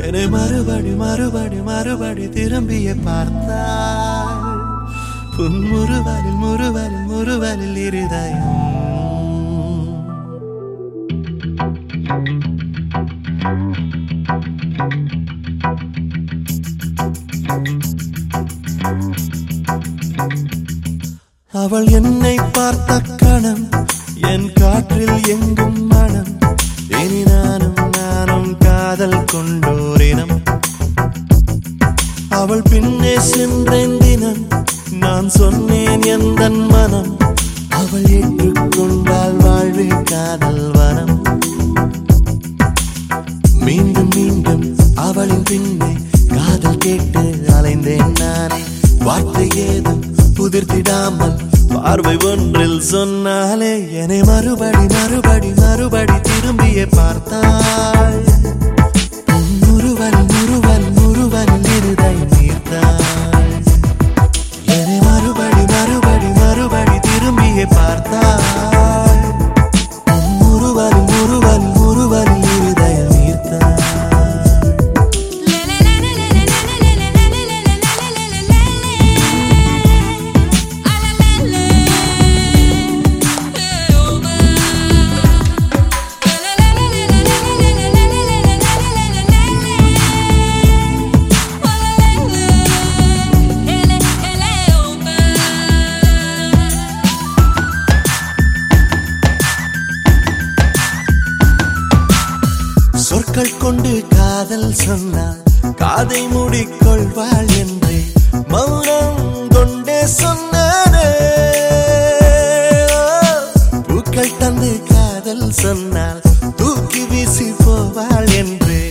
என்னை மறுபடி மறுபடி மறுபடி திரும்பிய பார்த்தாள் உன் முறுவலில் முறுவலில் முறுவலில் இருதயம் அவள் என்னை பார்த்த கணம் என் காற்றில் எங்கும் மனம். இனி நானும் நானும் காதல் கொண்டோரினம். அவள் பின்னே சென்றேன் தினம் நான் சொன்னேன் எந்த மனம். அவள் ஏற்றுக்கொண்டால் வாழ்வில் காதல் வனம். மீண்டும் மீண்டும் அவளின் பின்னே காதல் கேட்டு அலைந்தேன் நானே. வார்த்தை ஏதும் புதிர்த்திடாமல் பார்வை ஒன்றில் சொன்னாலே என்னை மறுபடி மறுபடி மறுபடி திரும்பியே பார்த்தாள். காதல் சொன்னால் காதை மூடிக்கொள்வாள் என்றே மௌனம் கொண்டே சொன்னானே. பூக்கள் தந்து காதல் சொன்னால் தூக்கி வீசி போவாள் என்றே.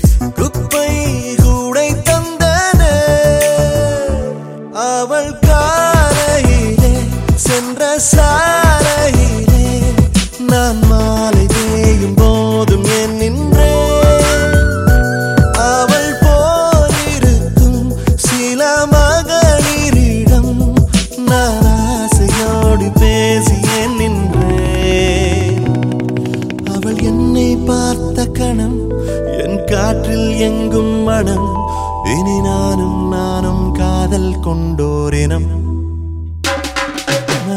காற்றில் எங்கும் மனம் இனி நானும் நானும் காதல் கொண்டோரினம்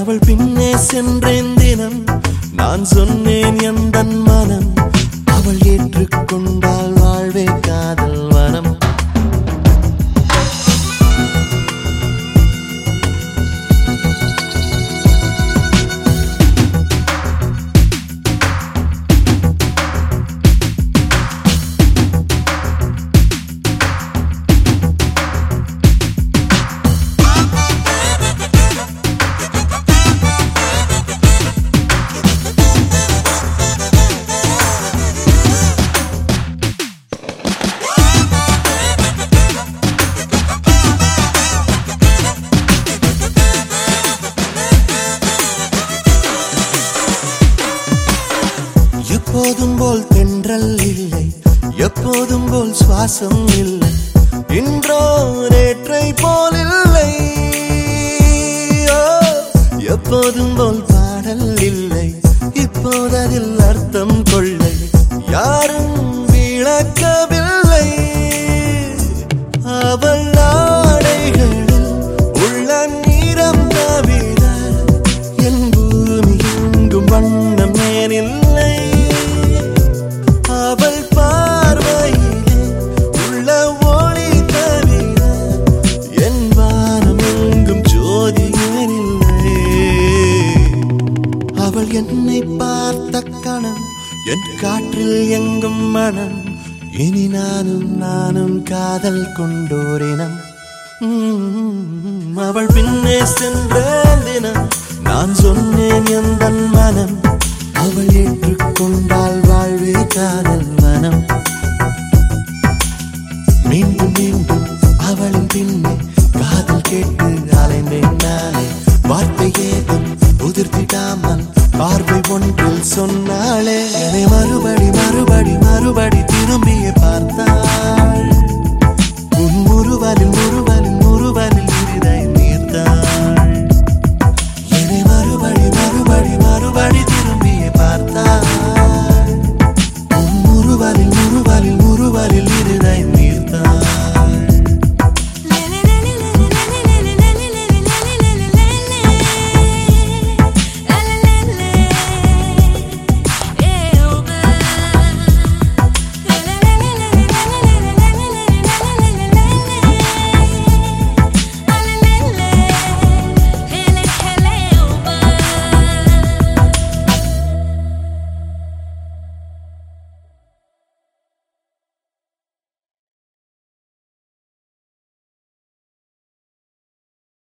அவள் பின்னே சென்றேன் தினம் நான் சொன்னேன் எந்த மனம். அவள் ஏற்றுக்கொண்டால் வாழ்வே காதல் எப்போதும் போல் தென்றல் இல்லை எப்போதும் போல் சுவாசம் இல்லை. இன்றோ நேற்றை போல் இல்லை. எப்போதும் போல் பாடல் இல்லை. இப்போது அதில் அர்த்தம் கொள்ளை என்னை பார்த்த கணம் என் காற்றில் எங்கும் மனம் இனி நானும் நானும் காதல் கொண்டோரினம். அவள் பின்னே சென்ற தினம் நான் சொன்னேன் எந்த மனம் அவள் ஏற்றுக்கொண்டால் வாழ்வே காதல் மனம். சொன்னாலே என்னை மறுபடி மறுபடி மறுபடி திரும்பியே பார்த்தான்